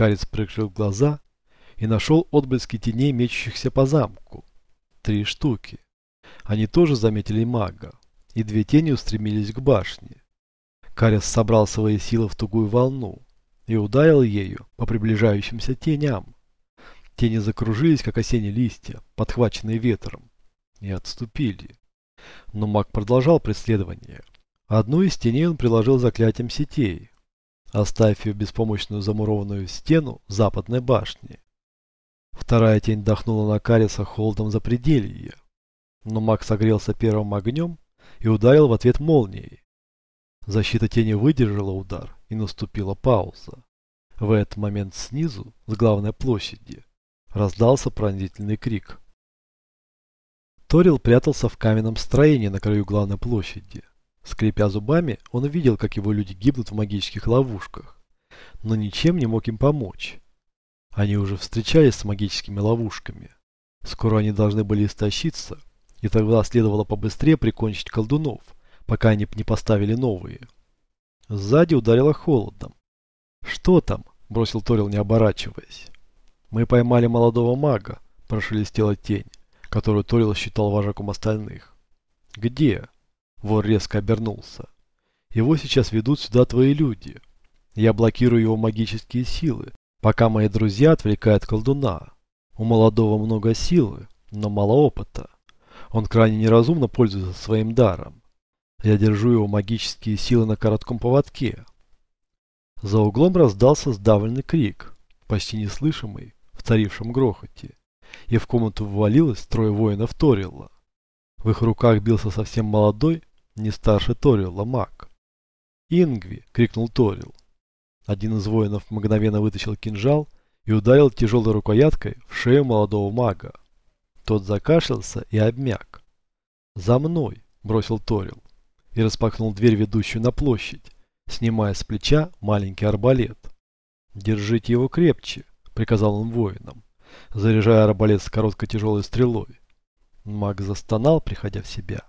Карец прикрыл глаза и нашел отблески теней, мечущихся по замку. Три штуки. Они тоже заметили мага, и две тени устремились к башне. Карец собрал свои силы в тугую волну и ударил ею по приближающимся теням. Тени закружились, как осенние листья, подхваченные ветром, и отступили. Но маг продолжал преследование. Одну из теней он приложил заклятием сетей, оставив ее беспомощную замурованную стену западной башни. Вторая тень дохнула на Кариса холодом запределья. Но маг согрелся первым огнем и ударил в ответ молнией. Защита тени выдержала удар, и наступила пауза. В этот момент снизу, с главной площади, раздался пронзительный крик. Торил прятался в каменном строении на краю главной площади. Скрипя зубами, он видел, как его люди гибнут в магических ловушках, но ничем не мог им помочь. Они уже встречались с магическими ловушками. Скоро они должны были истощиться, и тогда следовало побыстрее прикончить колдунов, пока они не поставили новые. Сзади ударило холодом. «Что там?» – бросил Торил, не оборачиваясь. «Мы поймали молодого мага», – прошелестела тень, которую Торил считал вожаком остальных. «Где?» – вор резко обернулся. «Его сейчас ведут сюда твои люди. Я блокирую его магические силы, пока мои друзья отвлекают колдуна. У молодого много силы, но мало опыта. Он крайне неразумно пользуется своим даром. Я держу его магические силы на коротком поводке». За углом раздался сдавленный крик, почти неслышимый, в царившем грохоте, и в комнату ввалилось трое воинов Торилла. В их руках бился совсем молодой, не старше Торилла, маг. «Ингви!» — крикнул Торил. Один из воинов мгновенно вытащил кинжал и ударил тяжелой рукояткой в шею молодого мага. Тот закашлялся и обмяк. «За мной!» — бросил Торил и распахнул дверь, ведущую на площадь, снимая с плеча маленький арбалет. «Держите его крепче», — приказал он воинам, заряжая арбалет с короткой тяжелой стрелой. Маг застонал, приходя в себя.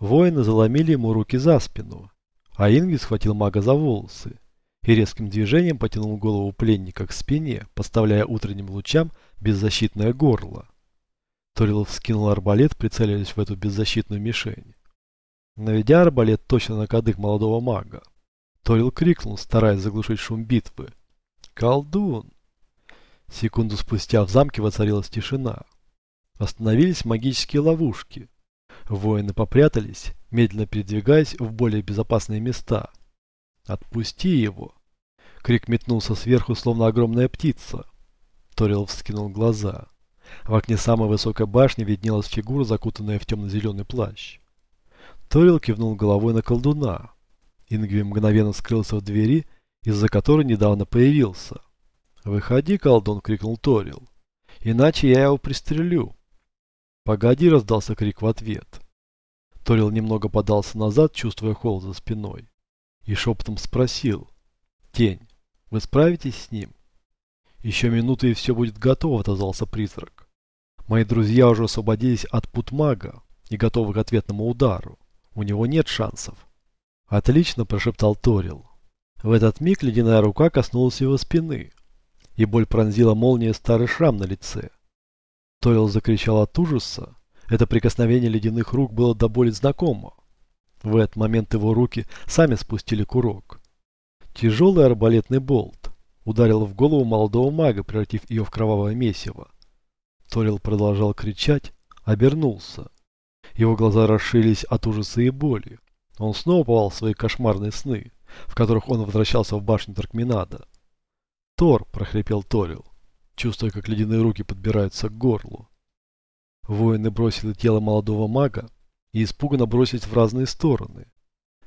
Воины заломили ему руки за спину, а Инги схватил мага за волосы и резким движением потянул голову пленника к спине, поставляя утренним лучам беззащитное горло. Торилов скинул арбалет, прицеливаясь в эту беззащитную мишень. Наведя арбалет точно на кадык молодого мага, Торил крикнул, стараясь заглушить шум битвы. «Колдун!» Секунду спустя в замке воцарилась тишина. Остановились магические ловушки. Воины попрятались, медленно передвигаясь в более безопасные места. «Отпусти его!» Крик метнулся сверху, словно огромная птица. Торил вскинул глаза. В окне самой высокой башни виднелась фигура, закутанная в темно-зеленый плащ. Торил кивнул головой на колдуна. Ингви мгновенно скрылся в двери, из-за которой недавно появился. «Выходи, колдун!» — крикнул Торил. «Иначе я его пристрелю!» «Погоди!» — раздался крик в ответ. Торил немного подался назад, чувствуя холод за спиной, и шепотом спросил. «Тень, вы справитесь с ним?» «Еще минуты и все будет готово», — отозвался призрак. «Мои друзья уже освободились от пут мага и готовы к ответному удару. У него нет шансов». «Отлично», – прошептал Торил. В этот миг ледяная рука коснулась его спины, и боль пронзила молния старый шрам на лице. Торил закричал от ужаса. Это прикосновение ледяных рук было до боли знакомо. В этот момент его руки сами спустили курок. Тяжелый арбалетный болт ударил в голову молодого мага, превратив ее в кровавое месиво. Торил продолжал кричать, обернулся. Его глаза расширились от ужаса и боли. Он снова попал в свои кошмарные сны, в которых он возвращался в башню Таркминада. «Тор!» – прохрипел Торил, чувствуя, как ледяные руки подбираются к горлу. Воины бросили тело молодого мага и испуганно бросились в разные стороны.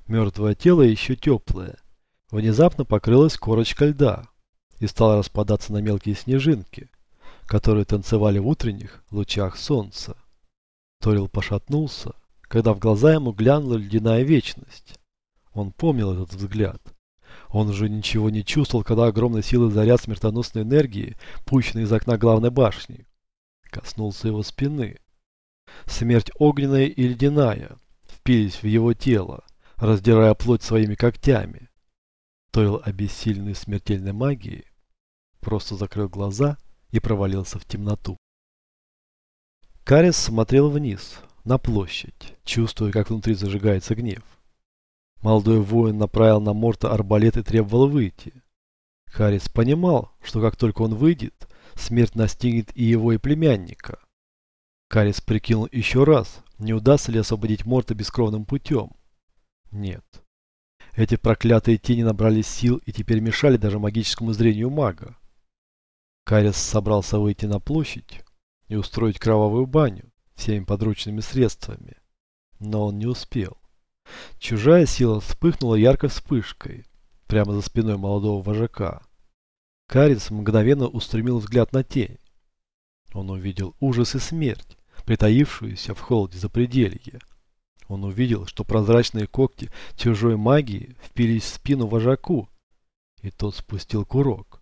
Мертвое тело еще теплое. Внезапно покрылась корочка льда и стала распадаться на мелкие снежинки, которые танцевали в утренних лучах солнца. Торил пошатнулся, когда в глаза ему глянула ледяная вечность. Он помнил этот взгляд. Он уже ничего не чувствовал, когда огромной силы заряд смертоносной энергии, пущенный из окна главной башни, коснулся его спины. Смерть огненная и ледяная впились в его тело, раздирая плоть своими когтями. Тойл обессиленный смертельной магии, просто закрыл глаза и провалился в темноту. Карис смотрел вниз, на площадь, чувствуя, как внутри зажигается гнев. Молодой воин направил на Морта арбалет и требовал выйти. Карис понимал, что как только он выйдет, смерть настигнет и его, и племянника. Карис прикинул еще раз, не удастся ли освободить Морта бескровным путем. Нет. Эти проклятые тени набрали сил и теперь мешали даже магическому зрению мага. Карис собрался выйти на площадь и устроить кровавую баню всеми подручными средствами. Но он не успел. Чужая сила вспыхнула яркой вспышкой прямо за спиной молодого вожака. Карис мгновенно устремил взгляд на тень. Он увидел ужас и смерть, притаившуюся в холоде запределья. Он увидел, что прозрачные когти чужой магии впились в спину вожаку, и тот спустил курок.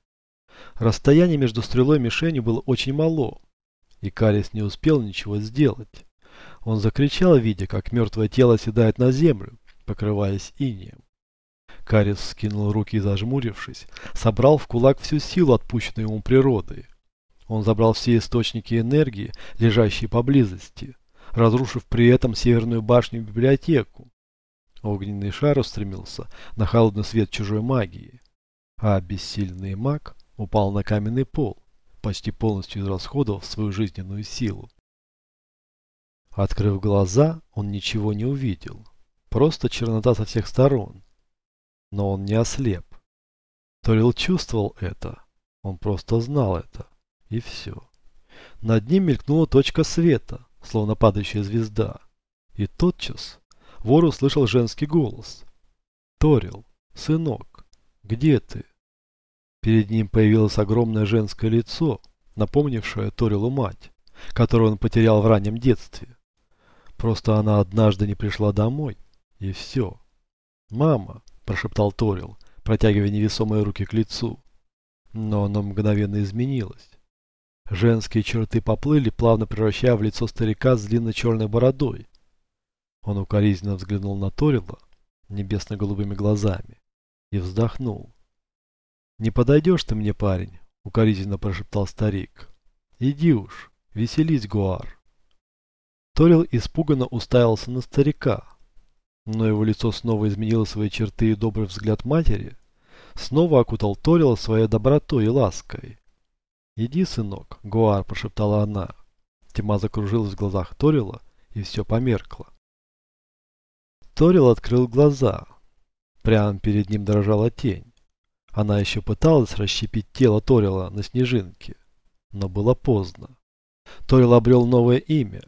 Расстояние между стрелой и мишенью было очень мало, и Карис не успел ничего сделать. Он закричал, видя, как мертвое тело оседает на землю, покрываясь инеем. Карис скинул руки и, зажмурившись, собрал в кулак всю силу, отпущенную ему природой. Он забрал все источники энергии, лежащие поблизости, разрушив при этом северную башню библиотеку. Огненный шар устремился на холодный свет чужой магии, а бессильный маг упал на каменный пол, почти полностью израсходовав свою жизненную силу. Открыв глаза, он ничего не увидел. Просто чернота со всех сторон. Но он не ослеп. Торил чувствовал это. Он просто знал это. И все. Над ним мелькнула точка света, словно падающая звезда. И тотчас вор услышал женский голос. «Торил, сынок, где ты?» Перед ним появилось огромное женское лицо, напомнившее Торилу мать, которую он потерял в раннем детстве. Просто она однажды не пришла домой, и все. «Мама!» – прошептал Торил, протягивая невесомые руки к лицу. Но оно мгновенно изменилось. Женские черты поплыли, плавно превращая в лицо старика с длинной черной бородой. Он укоризненно взглянул на Торила небесно-голубыми глазами и вздохнул. «Не подойдешь ты мне, парень?» — укоризненно прошептал старик. «Иди уж, веселись, Гуар». Торил испуганно уставился на старика, но его лицо снова изменило свои черты и добрый взгляд матери, снова окутал Торила своей добротой и лаской. «Иди, сынок», — Гуар прошептала она. Тьма закружилась в глазах Торила, и все померкло. Торил открыл глаза. Прямо перед ним дрожала тень. Она еще пыталась расщепить тело Торила на снежинке, но было поздно. Торил обрел новое имя.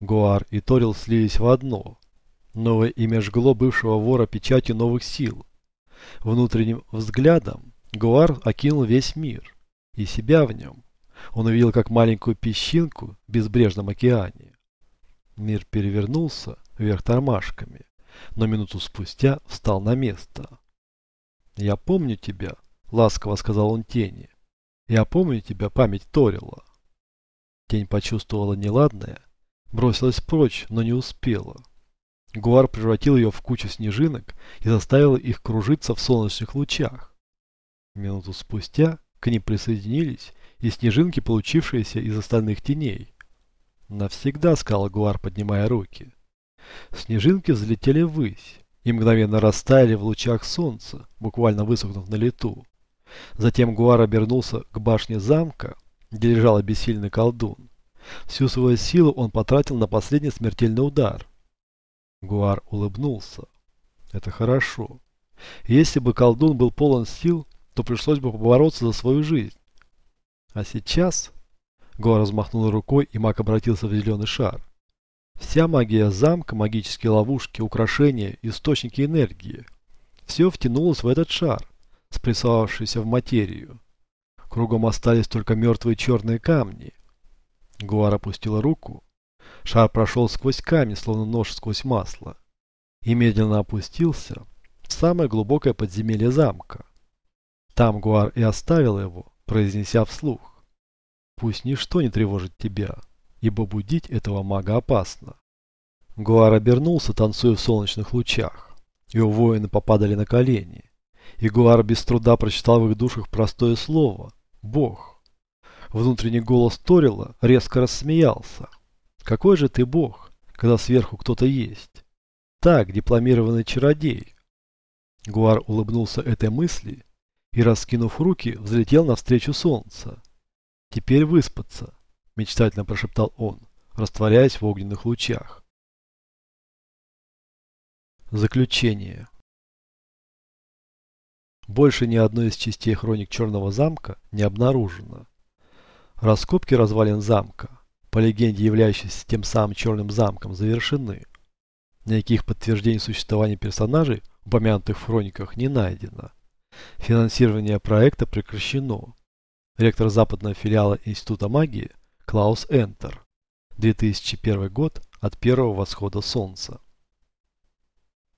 Гуар и Торил слились в одно. Новое имя жгло бывшего вора печатью новых сил. Внутренним взглядом Гуар окинул весь мир и себя в нем. Он увидел как маленькую песчинку в безбрежном океане. Мир перевернулся вверх тормашками, но минуту спустя встал на место. «Я помню тебя», — ласково сказал он тени. «Я помню тебя, память Торила». Тень почувствовала неладное, бросилась прочь, но не успела. Гуар превратил ее в кучу снежинок и заставил их кружиться в солнечных лучах. Минуту спустя к ним присоединились и снежинки, получившиеся из остальных теней. «Навсегда», — сказал Гуар, поднимая руки. Снежинки взлетели ввысь и мгновенно растаяли в лучах солнца, буквально высохнув на лету. Затем Гуар обернулся к башне замка, где лежал обессильный колдун. Всю свою силу он потратил на последний смертельный удар. Гуар улыбнулся. Это хорошо. Если бы колдун был полон сил, то пришлось бы побороться за свою жизнь. А сейчас... Гуар размахнул рукой, и маг обратился в зеленый шар. Вся магия замка, магические ловушки, украшения, источники энергии. Все втянулось в этот шар, спрессовавшийся в материю. Кругом остались только мертвые черные камни. Гуар опустила руку. Шар прошел сквозь камень, словно нож сквозь масло. И медленно опустился в самое глубокое подземелье замка. Там Гуар и оставил его, произнеся вслух. «Пусть ничто не тревожит тебя» ибо будить этого мага опасно. Гуар обернулся, танцуя в солнечных лучах. Его воины попадали на колени. И Гуар без труда прочитал в их душах простое слово Бог. Внутренний голос Торила резко рассмеялся. Какой же ты бог, когда сверху кто-то есть? Так, дипломированный чародей. Гуар улыбнулся этой мысли и, раскинув руки, взлетел навстречу солнца. Теперь выспаться, мечтательно прошептал он, растворяясь в огненных лучах. Заключение. Больше ни одной из частей хроник Черного замка не обнаружено. Раскопки развалин замка, по легенде являющиеся тем самым Черным замком, завершены. Никаких подтверждений существования персонажей, упомянутых в хрониках, не найдено. Финансирование проекта прекращено. Ректор западного филиала Института магии Клаус Энтер. 2001 год от первого восхода солнца.